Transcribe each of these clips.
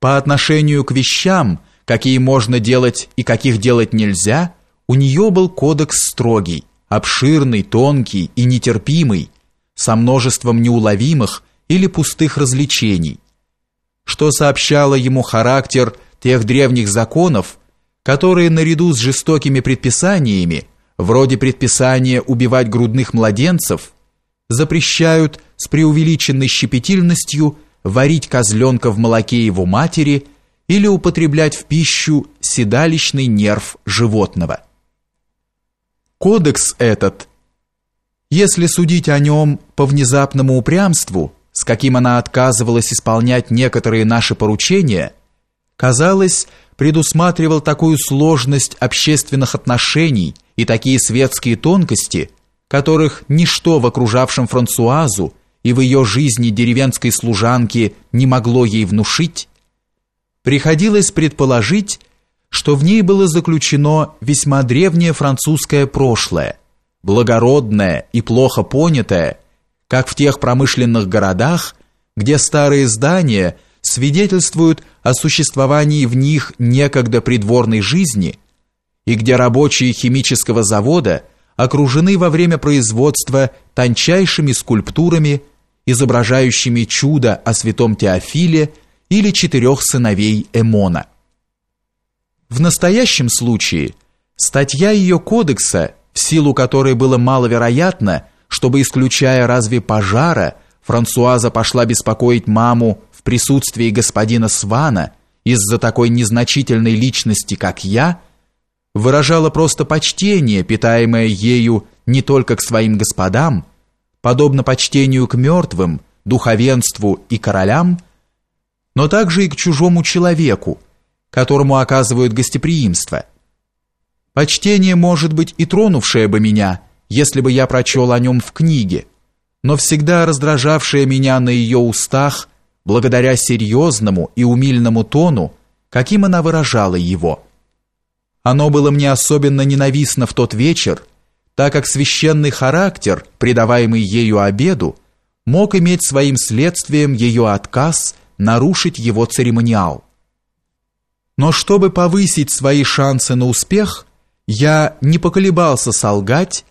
По отношению к вещам, какие можно делать и каких делать нельзя, у нее был кодекс строгий, обширный, тонкий и нетерпимый, со множеством неуловимых или пустых развлечений, что сообщало ему характер тех древних законов, которые наряду с жестокими предписаниями, вроде предписания убивать грудных младенцев, запрещают с преувеличенной щепетильностью варить козленка в молоке его матери или употреблять в пищу седалищный нерв животного. Кодекс этот, если судить о нем по внезапному упрямству, с каким она отказывалась исполнять некоторые наши поручения, казалось, предусматривал такую сложность общественных отношений и такие светские тонкости, которых ничто в окружавшем Франсуазу и в ее жизни деревенской служанки не могло ей внушить, приходилось предположить, что в ней было заключено весьма древнее французское прошлое, благородное и плохо понятое, как в тех промышленных городах, где старые здания – свидетельствуют о существовании в них некогда придворной жизни и где рабочие химического завода окружены во время производства тончайшими скульптурами, изображающими чудо о святом Теофиле или четырех сыновей Эмона. В настоящем случае статья ее кодекса, в силу которой было маловероятно, чтобы, исключая разве пожара, Франсуаза пошла беспокоить маму в присутствии господина Свана из-за такой незначительной личности, как я, выражала просто почтение, питаемое ею не только к своим господам, подобно почтению к мертвым, духовенству и королям, но также и к чужому человеку, которому оказывают гостеприимство. Почтение может быть и тронувшее бы меня, если бы я прочел о нем в книге, но всегда раздражавшее меня на ее устах благодаря серьезному и умильному тону, каким она выражала его. Оно было мне особенно ненавистно в тот вечер, так как священный характер, придаваемый ею обеду, мог иметь своим следствием ее отказ нарушить его церемониал. Но чтобы повысить свои шансы на успех, я не поколебался солгать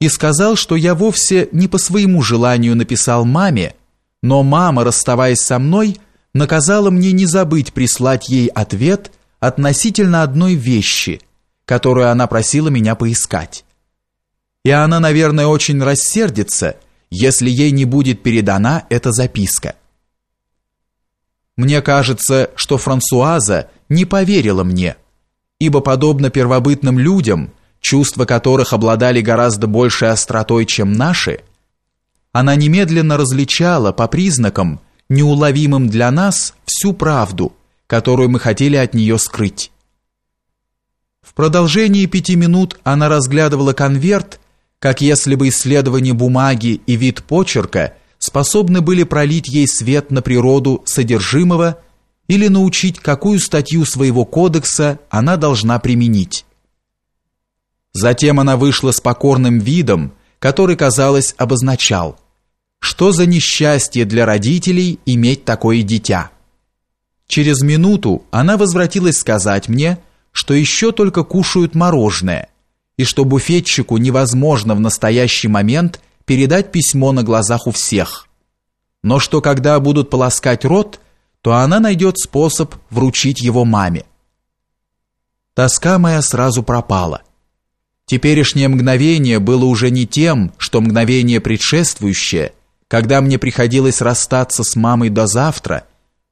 и сказал, что я вовсе не по своему желанию написал маме, но мама, расставаясь со мной, наказала мне не забыть прислать ей ответ относительно одной вещи, которую она просила меня поискать. И она, наверное, очень рассердится, если ей не будет передана эта записка. Мне кажется, что Франсуаза не поверила мне, ибо подобно первобытным людям, чувства которых обладали гораздо большей остротой, чем наши, она немедленно различала по признакам, неуловимым для нас, всю правду, которую мы хотели от нее скрыть. В продолжении пяти минут она разглядывала конверт, как если бы исследование бумаги и вид почерка способны были пролить ей свет на природу содержимого или научить, какую статью своего кодекса она должна применить. Затем она вышла с покорным видом, который, казалось, обозначал – что за несчастье для родителей иметь такое дитя? Через минуту она возвратилась сказать мне, что еще только кушают мороженое, и что буфетчику невозможно в настоящий момент передать письмо на глазах у всех. Но что когда будут полоскать рот, то она найдет способ вручить его маме. Тоска моя сразу пропала. Теперешнее мгновение было уже не тем, что мгновение предшествующее – когда мне приходилось расстаться с мамой до завтра,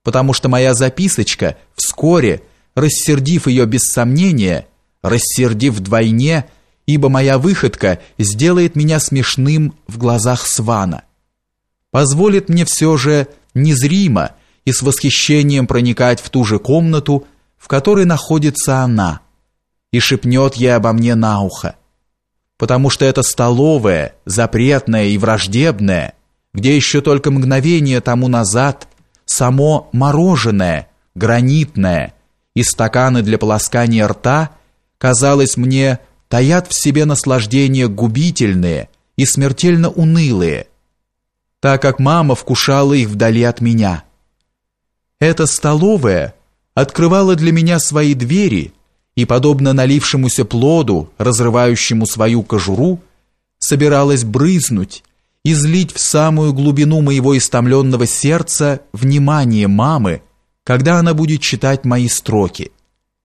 потому что моя записочка вскоре, рассердив ее без сомнения, рассердив вдвойне, ибо моя выходка сделает меня смешным в глазах Свана, позволит мне все же незримо и с восхищением проникать в ту же комнату, в которой находится она, и шепнет ей обо мне на ухо, потому что это столовая, запретная и враждебная, где еще только мгновение тому назад само мороженое, гранитное и стаканы для полоскания рта, казалось мне, таят в себе наслаждения губительные и смертельно унылые, так как мама вкушала их вдали от меня. Эта столовая открывала для меня свои двери и, подобно налившемуся плоду, разрывающему свою кожуру, собиралась брызнуть, излить в самую глубину моего истомленного сердца внимание мамы, когда она будет читать мои строки –